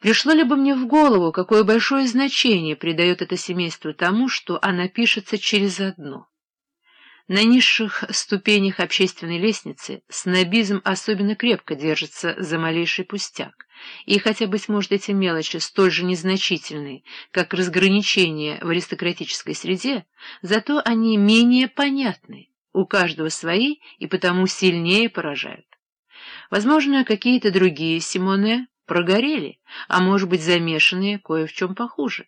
Пришло ли бы мне в голову, какое большое значение придает это семейство тому, что она пишется через одно? На низших ступенях общественной лестницы снобизм особенно крепко держится за малейший пустяк, и хотя, быть может, эти мелочи столь же незначительны, как разграничение в аристократической среде, зато они менее понятны, у каждого свои и потому сильнее поражают. Возможно, какие-то другие Симоне прогорели, а может быть замешанные кое в чем похуже.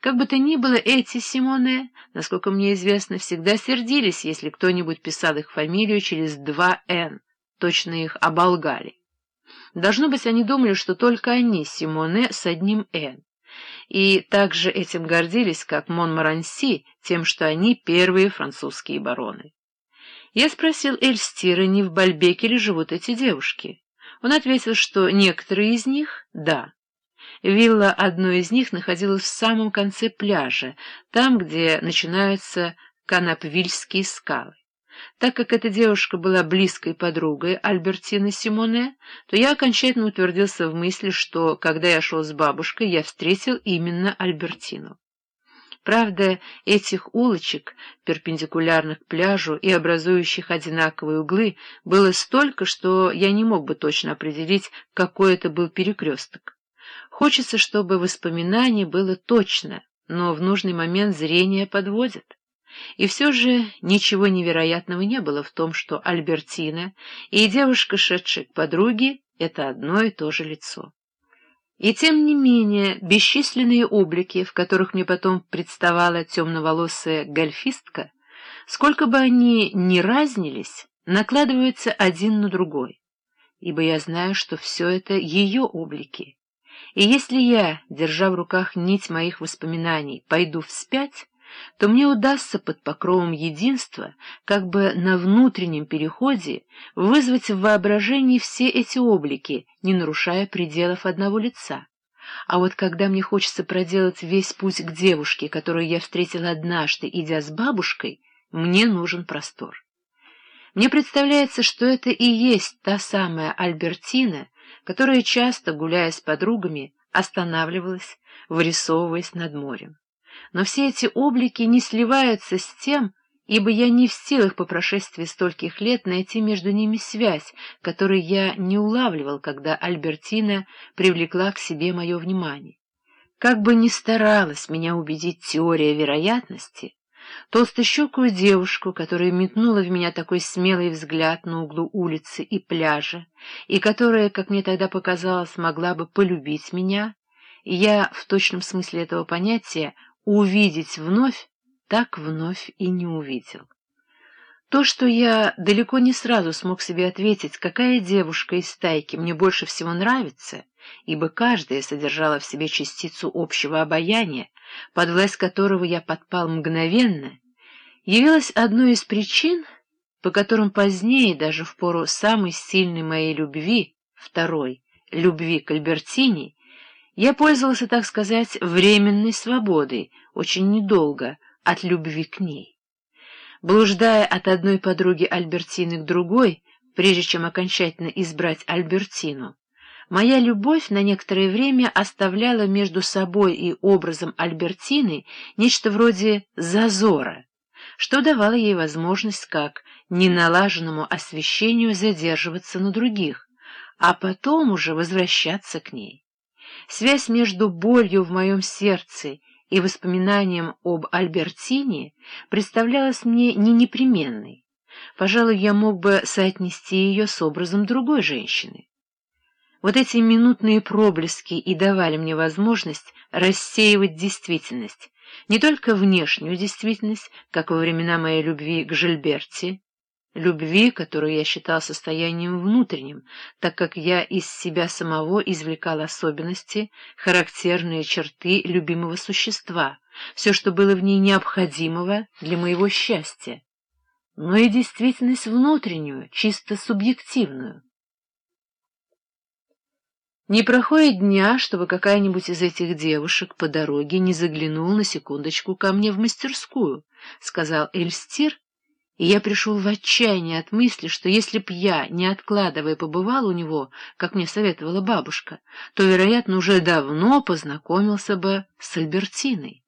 Как бы то ни было, эти Симоне, насколько мне известно, всегда сердились, если кто-нибудь писал их фамилию через два «Н», точно их оболгали. Должно быть, они думали, что только они Симоне с одним «Н», и также этим гордились, как Монмаранси, тем, что они первые французские бароны. Я спросил Эльстира, не в Бальбеке ли живут эти девушки. Он ответил, что некоторые из них — да. Вилла одной из них находилась в самом конце пляжа, там, где начинаются Канапвильские скалы. Так как эта девушка была близкой подругой Альбертины Симоне, то я окончательно утвердился в мысли, что, когда я шел с бабушкой, я встретил именно Альбертину. Правда, этих улочек, перпендикулярных к пляжу и образующих одинаковые углы, было столько, что я не мог бы точно определить, какой это был перекресток. Хочется, чтобы воспоминание было точно, но в нужный момент зрение подводит. И все же ничего невероятного не было в том, что Альбертина и девушка, шедшая к подруге, — это одно и то же лицо. И тем не менее, бесчисленные облики, в которых мне потом представала темноволосая гольфистка, сколько бы они ни разнились, накладываются один на другой, ибо я знаю, что все это ее облики. И если я, держа в руках нить моих воспоминаний, пойду вспять, то мне удастся под покровом единства, как бы на внутреннем переходе, вызвать в воображении все эти облики, не нарушая пределов одного лица. А вот когда мне хочется проделать весь путь к девушке, которую я встретила однажды, идя с бабушкой, мне нужен простор. Мне представляется, что это и есть та самая Альбертина, которая часто, гуляя с подругами, останавливалась, вырисовываясь над морем. Но все эти облики не сливаются с тем, ибо я не в силах по прошествии стольких лет найти между ними связь, которую я не улавливал, когда Альбертина привлекла к себе мое внимание. Как бы ни старалась меня убедить теория вероятности, толстощекую девушку, которая метнула в меня такой смелый взгляд на углу улицы и пляжа, и которая, как мне тогда показалось, могла бы полюбить меня, я в точном смысле этого понятия увидеть вновь, так вновь и не увидел. То, что я далеко не сразу смог себе ответить, какая девушка из стайки мне больше всего нравится, ибо каждая содержала в себе частицу общего обаяния, под власть которого я подпал мгновенно, явилась одной из причин, по которым позднее, даже в пору самой сильной моей любви, второй, любви к Альбертини, я пользовался, так сказать, временной свободой, очень недолго, от любви к ней. Блуждая от одной подруги Альбертины к другой, прежде чем окончательно избрать Альбертину, моя любовь на некоторое время оставляла между собой и образом Альбертины нечто вроде зазора, что давало ей возможность как неналаженному освещению задерживаться на других, а потом уже возвращаться к ней. Связь между болью в моем сердце и воспоминанием об Альбертине представлялась мне не непременной. Пожалуй, я мог бы соотнести ее с образом другой женщины. Вот эти минутные проблески и давали мне возможность рассеивать действительность, не только внешнюю действительность, как во времена моей любви к Жильберти, любви, которую я считал состоянием внутренним, так как я из себя самого извлекал особенности, характерные черты любимого существа, все, что было в ней необходимого для моего счастья, но и действительность внутреннюю, чисто субъективную. Не проходит дня, чтобы какая-нибудь из этих девушек по дороге не заглянул на секундочку ко мне в мастерскую, — сказал Эльстир, и я пришел в отчаяние от мысли, что если б я, не откладывая, побывал у него, как мне советовала бабушка, то, вероятно, уже давно познакомился бы с Альбертиной.